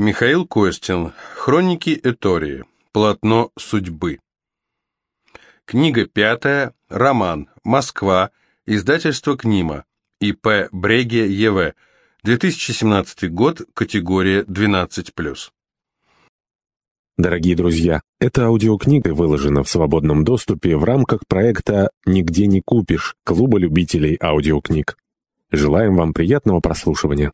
Михаил Костин. Хроники Этории. Полотно судьбы. Книга пятая. Роман. Москва. Издательство Книма. И.П. Бреге Е.В. 2017 год. Категория 12+. Дорогие друзья, эта аудиокнига выложена в свободном доступе в рамках проекта «Нигде не купишь» Клуба любителей аудиокниг. Желаем вам приятного прослушивания.